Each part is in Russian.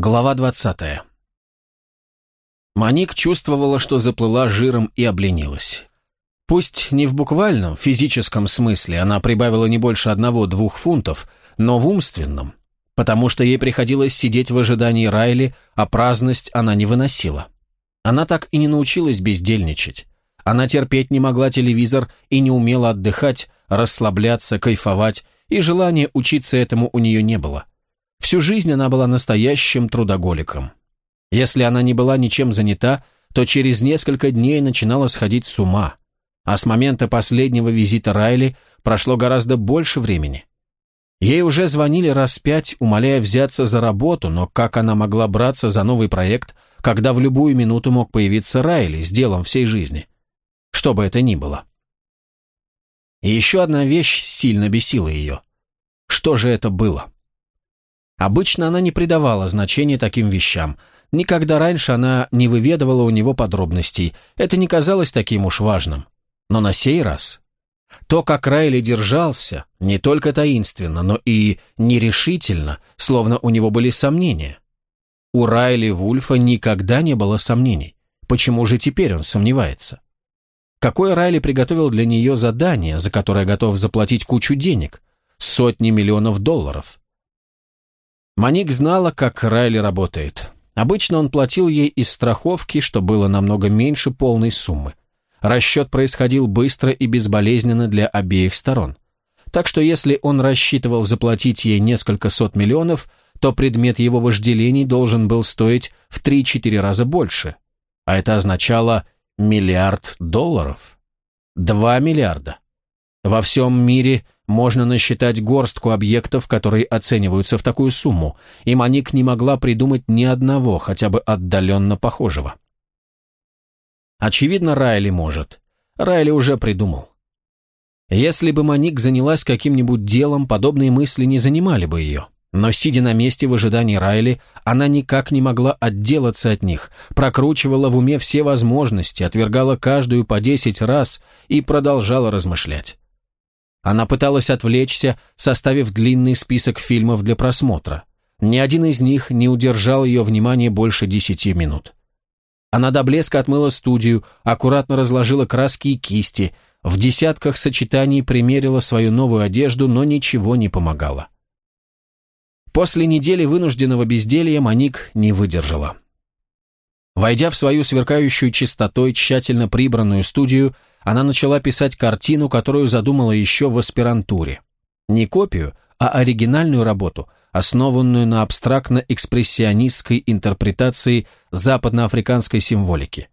Глава 20. Маник чувствовала, что заплыла жиром и обленилась. Пусть не в буквальном, физическом смысле она прибавила не больше одного-двух фунтов, но в умственном, потому что ей приходилось сидеть в ожидании Райли, а праздность она не выносила. Она так и не научилась бездельничать. Она терпеть не могла телевизор и не умела отдыхать, расслабляться, кайфовать, и желания учиться этому у нее не было. Всю жизнь она была настоящим трудоголиком. Если она не была ничем занята, то через несколько дней начинала сходить с ума. А с момента последнего визита Райли прошло гораздо больше времени. Ей уже звонили раз пять, умоляя взяться за работу, но как она могла браться за новый проект, когда в любую минуту мог появиться Райли с делом всей жизни? Что бы это ни было. И еще одна вещь сильно бесила ее. Что же это было? Обычно она не придавала значения таким вещам. Никогда раньше она не выведывала у него подробностей. Это не казалось таким уж важным. Но на сей раз... То, как Райли держался, не только таинственно, но и нерешительно, словно у него были сомнения. У Райли Вульфа никогда не было сомнений. Почему же теперь он сомневается? Какое Райли приготовил для нее задание, за которое готов заплатить кучу денег? Сотни миллионов долларов. Маник знала, как Райли работает. Обычно он платил ей из страховки, что было намного меньше полной суммы. Расчет происходил быстро и безболезненно для обеих сторон. Так что если он рассчитывал заплатить ей несколько сот миллионов, то предмет его вожделений должен был стоить в 3-4 раза больше. А это означало миллиард долларов. Два миллиарда. Во всем мире можно насчитать горстку объектов, которые оцениваются в такую сумму, и Маник не могла придумать ни одного, хотя бы отдаленно похожего. Очевидно, Райли может. Райли уже придумал. Если бы Маник занялась каким-нибудь делом, подобные мысли не занимали бы ее. Но, сидя на месте в ожидании Райли, она никак не могла отделаться от них, прокручивала в уме все возможности, отвергала каждую по десять раз и продолжала размышлять. Она пыталась отвлечься, составив длинный список фильмов для просмотра. Ни один из них не удержал ее внимания больше десяти минут. Она до блеска отмыла студию, аккуратно разложила краски и кисти, в десятках сочетаний примерила свою новую одежду, но ничего не помогало. После недели вынужденного безделья Маник не выдержала. Войдя в свою сверкающую чистотой тщательно прибранную студию, она начала писать картину, которую задумала еще в аспирантуре. Не копию, а оригинальную работу, основанную на абстрактно-экспрессионистской интерпретации западноафриканской символики.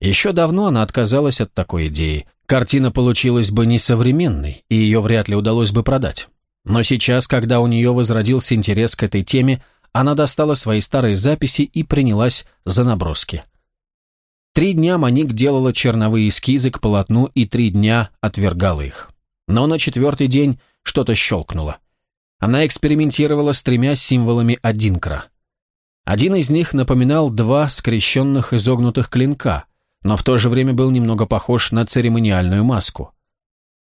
Еще давно она отказалась от такой идеи. Картина получилась бы несовременной, и ее вряд ли удалось бы продать. Но сейчас, когда у нее возродился интерес к этой теме, она достала свои старые записи и принялась за наброски. Три дня Маник делала черновые эскизы к полотну и три дня отвергала их. Но на четвертый день что-то щелкнуло. Она экспериментировала с тремя символами Одинкра. Один из них напоминал два скрещенных изогнутых клинка, но в то же время был немного похож на церемониальную маску.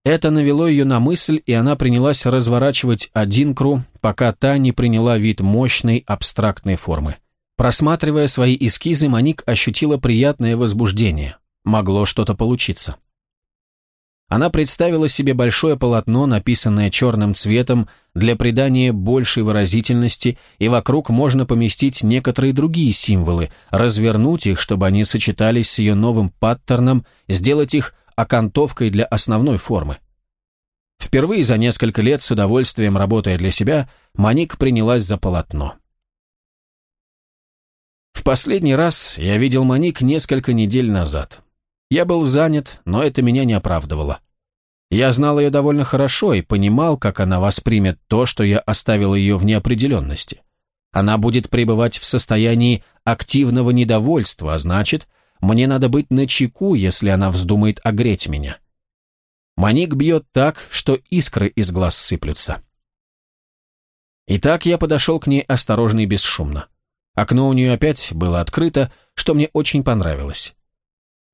Это навело ее на мысль, и она принялась разворачивать Одинкру, пока та не приняла вид мощной абстрактной формы. Просматривая свои эскизы, Моник ощутила приятное возбуждение. Могло что-то получиться. Она представила себе большое полотно, написанное черным цветом, для придания большей выразительности, и вокруг можно поместить некоторые другие символы, развернуть их, чтобы они сочетались с ее новым паттерном, сделать их окантовкой для основной формы. Впервые за несколько лет с удовольствием работая для себя, Моник принялась за полотно. В последний раз я видел Моник несколько недель назад. Я был занят, но это меня не оправдывало. Я знал ее довольно хорошо и понимал, как она воспримет то, что я оставил ее в неопределенности. Она будет пребывать в состоянии активного недовольства, а значит, мне надо быть начеку, если она вздумает огреть меня. Моник бьет так, что искры из глаз сыплются. Итак, я подошел к ней осторожно и бесшумно. Окно у нее опять было открыто, что мне очень понравилось.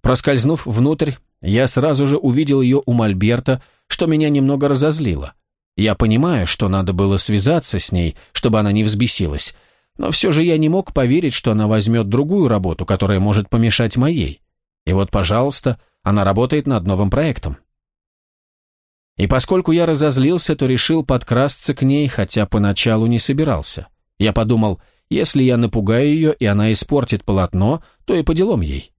Проскользнув внутрь, я сразу же увидел ее у Мольберта, что меня немного разозлило. Я понимаю, что надо было связаться с ней, чтобы она не взбесилась, Но все же я не мог поверить, что она возьмет другую работу, которая может помешать моей. И вот, пожалуйста, она работает над новым проектом. И поскольку я разозлился, то решил подкрасться к ней, хотя поначалу не собирался. Я подумал, если я напугаю ее, и она испортит полотно, то и по делам ей.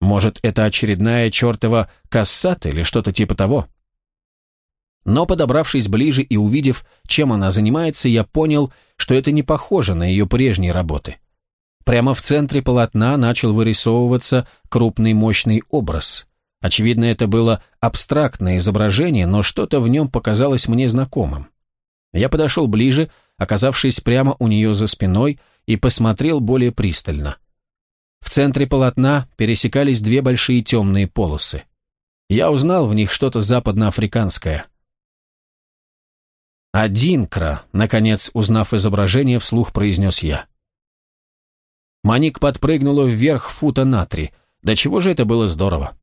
Может, это очередная чертова кассата или что-то типа того. Но, подобравшись ближе и увидев, чем она занимается, я понял, что это не похоже на ее прежние работы. Прямо в центре полотна начал вырисовываться крупный мощный образ. Очевидно, это было абстрактное изображение, но что-то в нем показалось мне знакомым. Я подошел ближе, оказавшись прямо у нее за спиной, и посмотрел более пристально. В центре полотна пересекались две большие темные полосы. Я узнал в них что-то западноафриканское. «Одинкра», — наконец, узнав изображение, вслух произнес я. Маник подпрыгнула вверх фута на три. Да чего же это было здорово.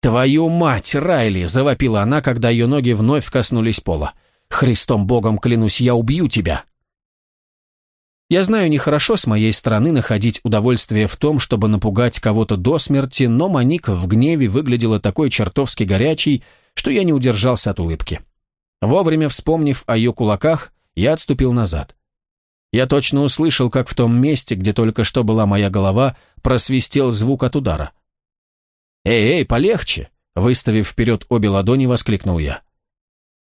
«Твою мать, Райли!» — завопила она, когда ее ноги вновь коснулись пола. «Христом Богом клянусь, я убью тебя!» Я знаю, нехорошо с моей стороны находить удовольствие в том, чтобы напугать кого-то до смерти, но Маник в гневе выглядела такой чертовски горячей, что я не удержался от улыбки. Вовремя вспомнив о ее кулаках, я отступил назад. Я точно услышал, как в том месте, где только что была моя голова, просвистел звук от удара. «Эй, эй, полегче!» Выставив вперед обе ладони, воскликнул я.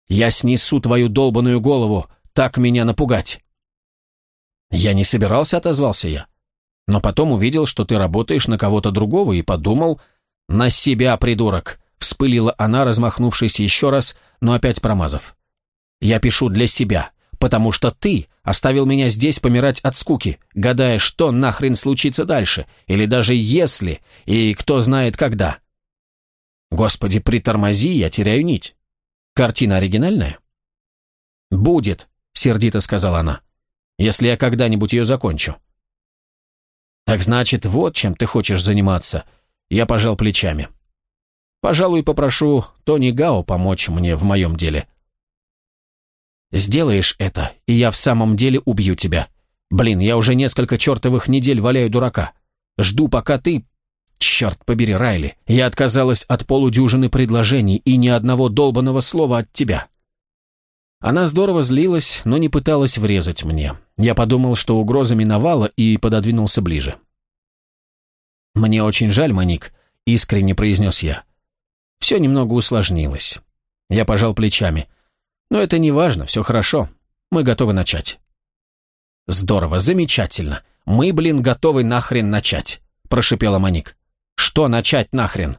«Я снесу твою долбаную голову, так меня напугать!» «Я не собирался», — отозвался я. «Но потом увидел, что ты работаешь на кого-то другого, и подумал, на себя, придурок!» — вспылила она, размахнувшись еще раз, но опять промазав. «Я пишу для себя, потому что ты оставил меня здесь помирать от скуки, гадая, что нахрен случится дальше, или даже если, и кто знает когда. Господи, притормози, я теряю нить. Картина оригинальная? Будет, сердито сказала она, если я когда-нибудь ее закончу. Так значит, вот чем ты хочешь заниматься. Я пожал плечами. Пожалуй, попрошу Тони Гао помочь мне в моем деле. Сделаешь это, и я в самом деле убью тебя. Блин, я уже несколько чертовых недель валяю дурака. Жду, пока ты... Черт побери, Райли, я отказалась от полудюжины предложений и ни одного долбанного слова от тебя. Она здорово злилась, но не пыталась врезать мне. Я подумал, что угроза миновала, и пододвинулся ближе. «Мне очень жаль, Маник», — искренне произнес я. Все немного усложнилось. Я пожал плечами. Но это не важно, все хорошо. Мы готовы начать. Здорово, замечательно. Мы, блин, готовы нахрен начать, прошипела Маник. Что начать нахрен?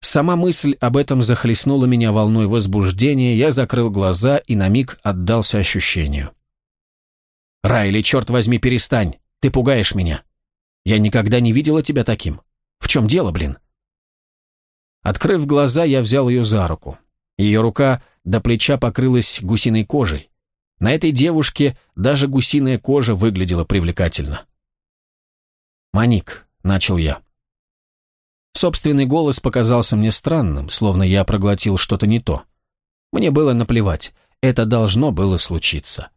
Сама мысль об этом захлестнула меня волной возбуждения, я закрыл глаза и на миг отдался ощущению. «Райли, черт возьми, перестань! Ты пугаешь меня! Я никогда не видела тебя таким! В чем дело, блин?» Открыв глаза, я взял ее за руку. Ее рука до плеча покрылась гусиной кожей. На этой девушке даже гусиная кожа выглядела привлекательно. «Маник», — начал я. Собственный голос показался мне странным, словно я проглотил что-то не то. Мне было наплевать, это должно было случиться.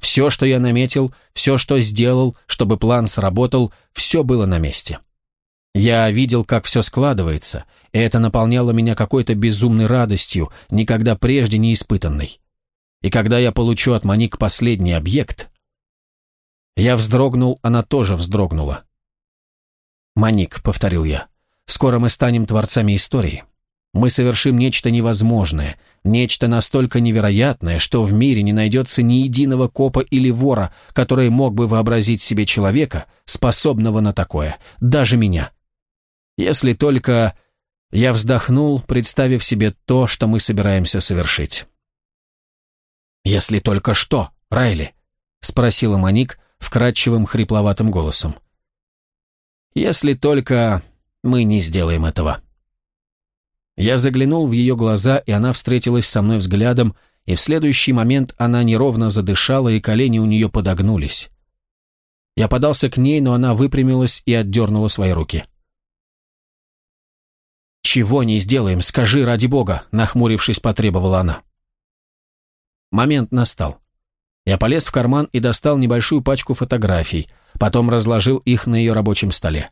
Все, что я наметил, все, что сделал, чтобы план сработал, все было на месте. Я видел, как все складывается, и это наполняло меня какой-то безумной радостью, никогда прежде не испытанной. И когда я получу от Маник последний объект... Я вздрогнул, она тоже вздрогнула. «Маник», — повторил я, — «скоро мы станем творцами истории. Мы совершим нечто невозможное, нечто настолько невероятное, что в мире не найдется ни единого копа или вора, который мог бы вообразить себе человека, способного на такое, даже меня. Если только... Я вздохнул, представив себе то, что мы собираемся совершить. «Если только что, Райли?» — спросила Моник вкрадчивым хрипловатым голосом. «Если только мы не сделаем этого». Я заглянул в ее глаза, и она встретилась со мной взглядом, и в следующий момент она неровно задышала, и колени у нее подогнулись. Я подался к ней, но она выпрямилась и отдернула свои руки. «Чего не сделаем, скажи ради бога», — нахмурившись, потребовала она. Момент настал. Я полез в карман и достал небольшую пачку фотографий, потом разложил их на ее рабочем столе.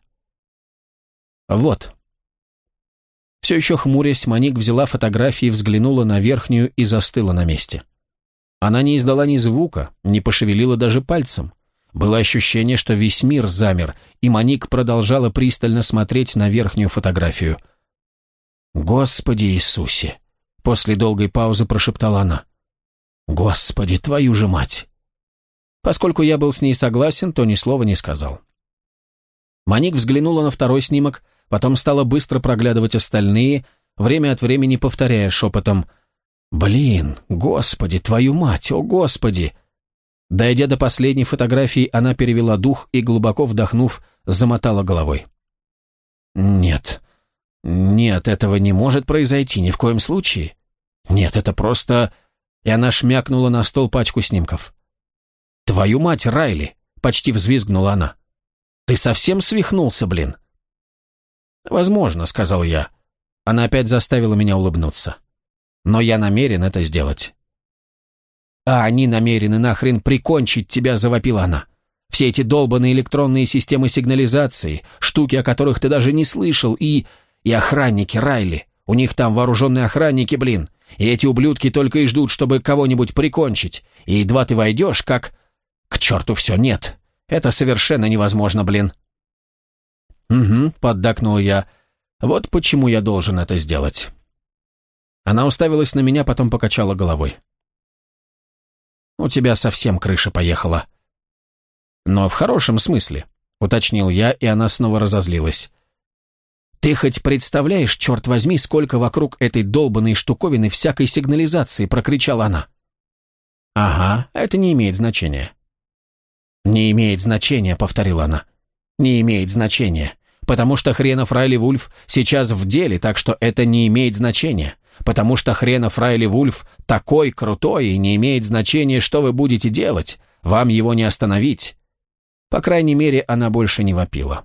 Вот. Все еще хмурясь, Моник взяла фотографии, взглянула на верхнюю и застыла на месте. Она не издала ни звука, не пошевелила даже пальцем. Было ощущение, что весь мир замер, и Моник продолжала пристально смотреть на верхнюю фотографию. «Господи Иисусе!» После долгой паузы прошептала она. «Господи, твою же мать!» Поскольку я был с ней согласен, то ни слова не сказал. Моник взглянула на второй снимок, потом стала быстро проглядывать остальные, время от времени повторяя шепотом «Блин, господи, твою мать, о господи!» Дойдя до последней фотографии, она перевела дух и, глубоко вдохнув, замотала головой. «Нет, нет, этого не может произойти ни в коем случае. Нет, это просто...» И она шмякнула на стол пачку снимков. «Твою мать, Райли!» — почти взвизгнула она. «Ты совсем свихнулся, блин?» «Возможно», — сказал я. Она опять заставила меня улыбнуться. «Но я намерен это сделать». «А они намерены нахрен прикончить тебя», — завопила она. «Все эти долбанные электронные системы сигнализации, штуки, о которых ты даже не слышал, и... и охранники, Райли. У них там вооруженные охранники, блин. И эти ублюдки только и ждут, чтобы кого-нибудь прикончить. И едва ты войдешь, как... К черту все, нет. Это совершенно невозможно, блин». «Угу», — поддакнул я. «Вот почему я должен это сделать». Она уставилась на меня, потом покачала головой. «У тебя совсем крыша поехала». «Но в хорошем смысле», — уточнил я, и она снова разозлилась. «Ты хоть представляешь, черт возьми, сколько вокруг этой долбанной штуковины всякой сигнализации?» — прокричала она. «Ага, это не имеет значения». «Не имеет значения», — повторила она. «Не имеет значения потому что хренов Райли Вульф сейчас в деле, так что это не имеет значения. Потому что хренов Райли Вульф такой крутой и не имеет значения, что вы будете делать. Вам его не остановить. По крайней мере, она больше не вопила.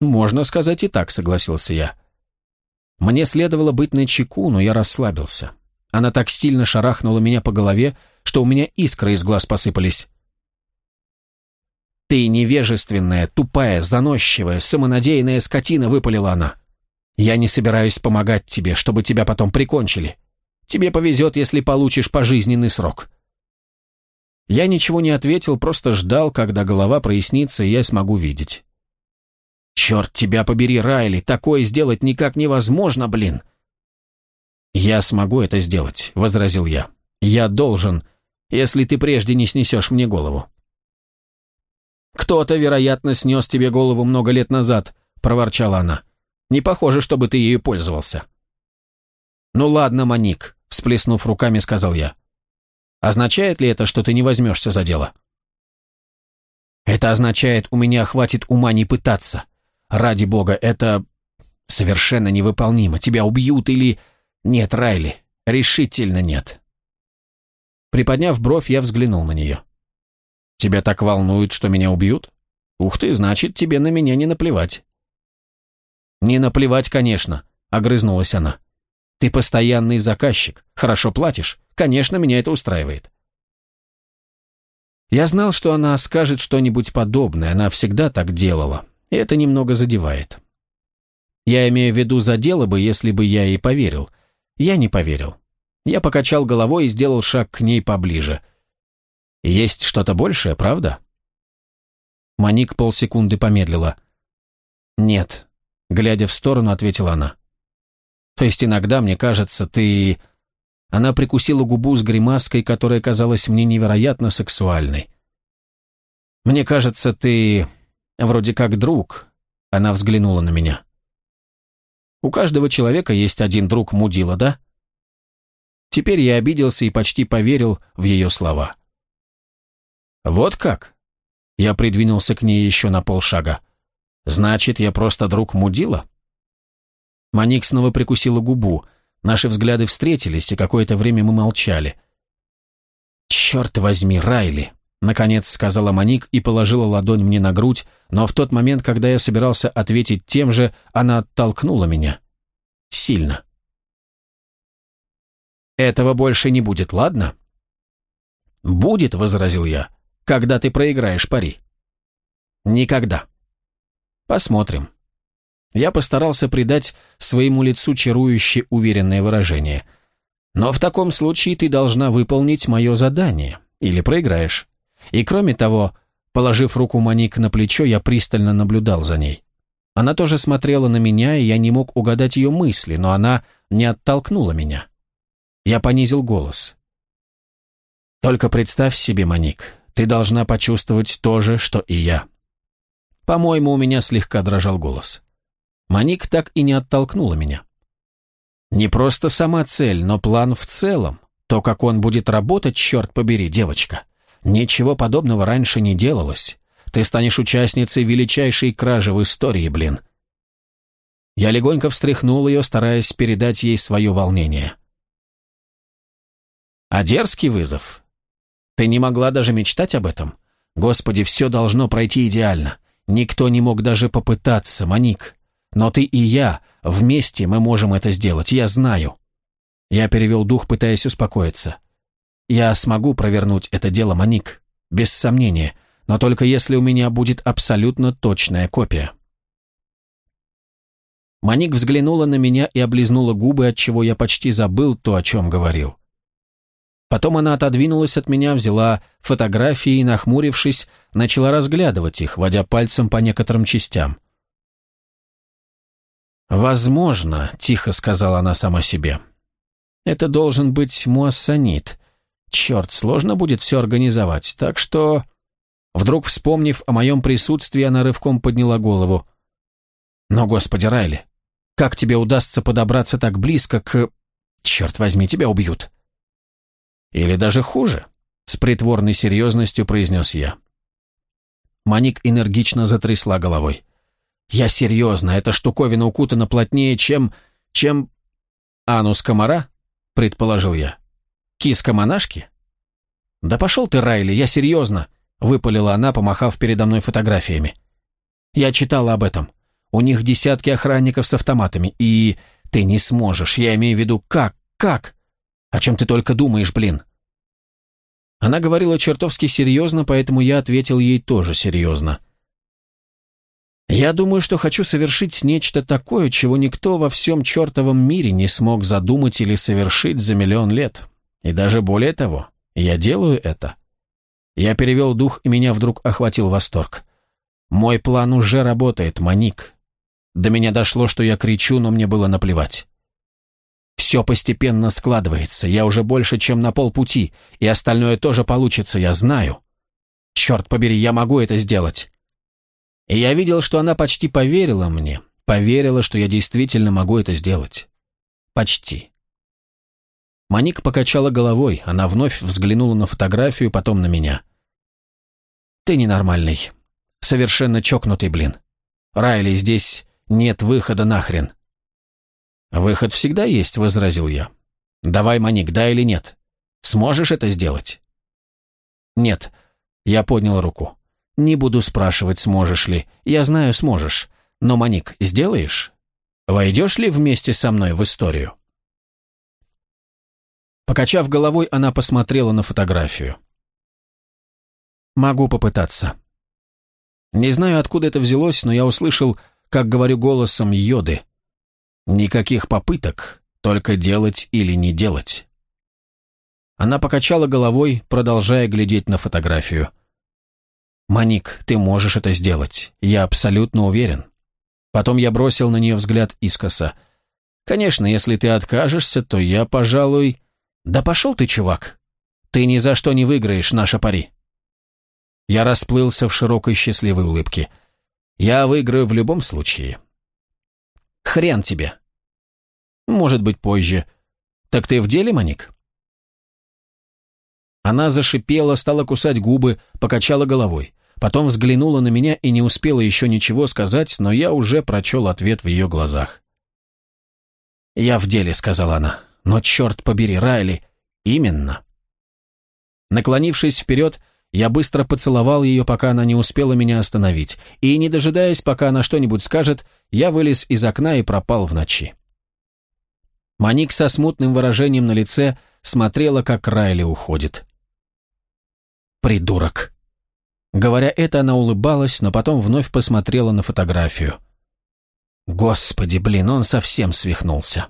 «Можно сказать и так», — согласился я. Мне следовало быть на чеку, но я расслабился. Она так сильно шарахнула меня по голове, что у меня искры из глаз посыпались. «Ты невежественная, тупая, заносчивая, самонадеянная скотина», — выпалила она. «Я не собираюсь помогать тебе, чтобы тебя потом прикончили. Тебе повезет, если получишь пожизненный срок». Я ничего не ответил, просто ждал, когда голова прояснится, и я смогу видеть. «Черт тебя побери, Райли, такое сделать никак невозможно, блин!» «Я смогу это сделать», — возразил я. «Я должен, если ты прежде не снесешь мне голову». «Кто-то, вероятно, снес тебе голову много лет назад», — проворчала она. «Не похоже, чтобы ты ею пользовался». «Ну ладно, Маник», — всплеснув руками, сказал я. «Означает ли это, что ты не возьмешься за дело?» «Это означает, у меня хватит ума не пытаться. Ради бога, это совершенно невыполнимо. Тебя убьют или... Нет, Райли, решительно нет». Приподняв бровь, я взглянул на нее. Тебя так волнует, что меня убьют? Ух ты, значит, тебе на меня не наплевать». «Не наплевать, конечно», — огрызнулась она. «Ты постоянный заказчик, хорошо платишь. Конечно, меня это устраивает». Я знал, что она скажет что-нибудь подобное, она всегда так делала, и это немного задевает. Я имею в виду, задело бы, если бы я ей поверил. Я не поверил. Я покачал головой и сделал шаг к ней поближе — есть что-то большее, правда? Маник полсекунды помедлила. Нет, глядя в сторону, ответила она. То есть иногда, мне кажется, ты... Она прикусила губу с гримаской, которая казалась мне невероятно сексуальной. Мне кажется, ты вроде как друг. Она взглянула на меня. У каждого человека есть один друг мудила, да? Теперь я обиделся и почти поверил в ее слова. «Вот как?» Я придвинулся к ней еще на полшага. «Значит, я просто друг мудила?» Маник снова прикусила губу. Наши взгляды встретились, и какое-то время мы молчали. «Черт возьми, Райли!» Наконец сказала Маник и положила ладонь мне на грудь, но в тот момент, когда я собирался ответить тем же, она оттолкнула меня. Сильно. «Этого больше не будет, ладно?» «Будет», — возразил я, — «когда ты проиграешь пари». «Никогда». «Посмотрим». Я постарался придать своему лицу чарующе уверенное выражение. «Но в таком случае ты должна выполнить мое задание, или проиграешь. И кроме того, положив руку Моник на плечо, я пристально наблюдал за ней. Она тоже смотрела на меня, и я не мог угадать ее мысли, но она не оттолкнула меня. Я понизил голос. «Только представь себе, Моник, ты должна почувствовать то же, что и я». По-моему, у меня слегка дрожал голос. Моник так и не оттолкнула меня. Не просто сама цель, но план в целом. То, как он будет работать, черт побери, девочка. Ничего подобного раньше не делалось. Ты станешь участницей величайшей кражи в истории, блин. Я легонько встряхнул ее, стараясь передать ей свое волнение. А дерзкий вызов? Ты не могла даже мечтать об этом? Господи, все должно пройти идеально. Никто не мог даже попытаться, Моник. Но ты и я, вместе мы можем это сделать, я знаю. Я перевел дух, пытаясь успокоиться. Я смогу провернуть это дело, Моник, без сомнения но только если у меня будет абсолютно точная копия. Маник взглянула на меня и облизнула губы, от чего я почти забыл то, о чем говорил. Потом она отодвинулась от меня, взяла фотографии и, нахмурившись, начала разглядывать их, водя пальцем по некоторым частям. «Возможно», — тихо сказала она сама себе. «Это должен быть муассанит. Черт, сложно будет все организовать, так что...» Вдруг, вспомнив о моем присутствии, она рывком подняла голову. «Но, господи, Райли, как тебе удастся подобраться так близко к... Черт возьми, тебя убьют!» «Или даже хуже», — с притворной серьезностью произнес я. Маник энергично затрясла головой. «Я серьезно, эта штуковина укутана плотнее, чем... чем... анус комара?» — предположил я. «Киска монашки?» «Да пошел ты, Райли, я серьезно!» выпалила она, помахав передо мной фотографиями. «Я читала об этом. У них десятки охранников с автоматами, и ты не сможешь, я имею в виду, как, как? О чем ты только думаешь, блин?» Она говорила чертовски серьезно, поэтому я ответил ей тоже серьезно. «Я думаю, что хочу совершить нечто такое, чего никто во всем чертовом мире не смог задумать или совершить за миллион лет. И даже более того, я делаю это. Я перевел дух, и меня вдруг охватил восторг. Мой план уже работает, Маник. До меня дошло, что я кричу, но мне было наплевать. Все постепенно складывается, я уже больше, чем на полпути, и остальное тоже получится, я знаю. Черт побери, я могу это сделать. И я видел, что она почти поверила мне, поверила, что я действительно могу это сделать. Почти. Маник покачала головой, она вновь взглянула на фотографию, потом на меня. «Ты ненормальный. Совершенно чокнутый, блин. Райли, здесь нет выхода нахрен». «Выход всегда есть», — возразил я. «Давай, Маник, да или нет? Сможешь это сделать?» «Нет», — я поднял руку. «Не буду спрашивать, сможешь ли. Я знаю, сможешь. Но, Маник, сделаешь? Войдешь ли вместе со мной в историю?» Покачав головой, она посмотрела на фотографию. «Могу попытаться». Не знаю, откуда это взялось, но я услышал, как говорю голосом Йоды. «Никаких попыток, только делать или не делать». Она покачала головой, продолжая глядеть на фотографию. «Маник, ты можешь это сделать, я абсолютно уверен». Потом я бросил на нее взгляд искоса. «Конечно, если ты откажешься, то я, пожалуй...» «Да пошел ты, чувак! Ты ни за что не выиграешь наше пари!» Я расплылся в широкой счастливой улыбке. «Я выиграю в любом случае». «Хрен тебе!» «Может быть, позже. Так ты в деле, Маник?» Она зашипела, стала кусать губы, покачала головой. Потом взглянула на меня и не успела еще ничего сказать, но я уже прочел ответ в ее глазах. «Я в деле», — сказала она. Но черт побери, Райли, именно. Наклонившись вперед, я быстро поцеловал ее, пока она не успела меня остановить, и, не дожидаясь, пока она что-нибудь скажет, я вылез из окна и пропал в ночи. Маник со смутным выражением на лице смотрела, как Райли уходит. Придурок. Говоря это, она улыбалась, но потом вновь посмотрела на фотографию. Господи, блин, он совсем свихнулся.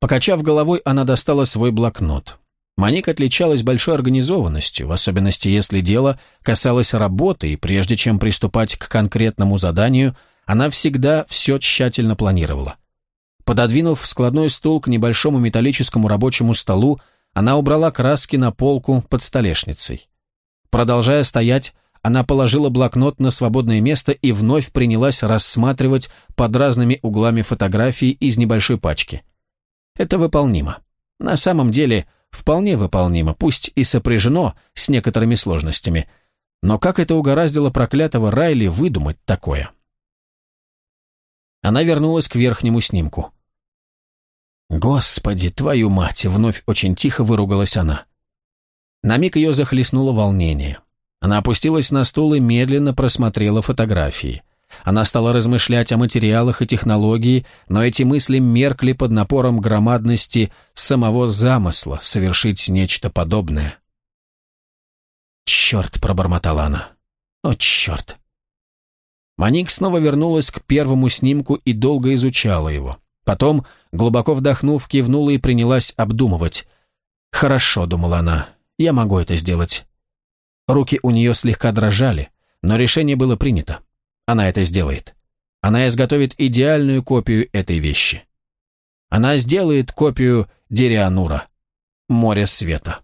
Покачав головой, она достала свой блокнот. Маник отличалась большой организованностью, в особенности если дело касалось работы, и прежде чем приступать к конкретному заданию, она всегда все тщательно планировала. Пододвинув складной стул к небольшому металлическому рабочему столу, она убрала краски на полку под столешницей. Продолжая стоять, она положила блокнот на свободное место и вновь принялась рассматривать под разными углами фотографии из небольшой пачки. Это выполнимо. На самом деле, вполне выполнимо, пусть и сопряжено с некоторыми сложностями. Но как это угораздило проклятого Райли выдумать такое? Она вернулась к верхнему снимку. «Господи, твою мать!» — вновь очень тихо выругалась она. На миг ее захлестнуло волнение. Она опустилась на стул и медленно просмотрела фотографии. Она стала размышлять о материалах и технологии, но эти мысли меркли под напором громадности самого замысла совершить нечто подобное. «Черт!» — пробормотала она. «О, черт!» Маник снова вернулась к первому снимку и долго изучала его. Потом, глубоко вдохнув, кивнула и принялась обдумывать. «Хорошо», — думала она, — «я могу это сделать». Руки у нее слегка дрожали, но решение было принято. Она это сделает. Она изготовит идеальную копию этой вещи. Она сделает копию Дерианура, море света.